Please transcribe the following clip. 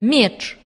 меч.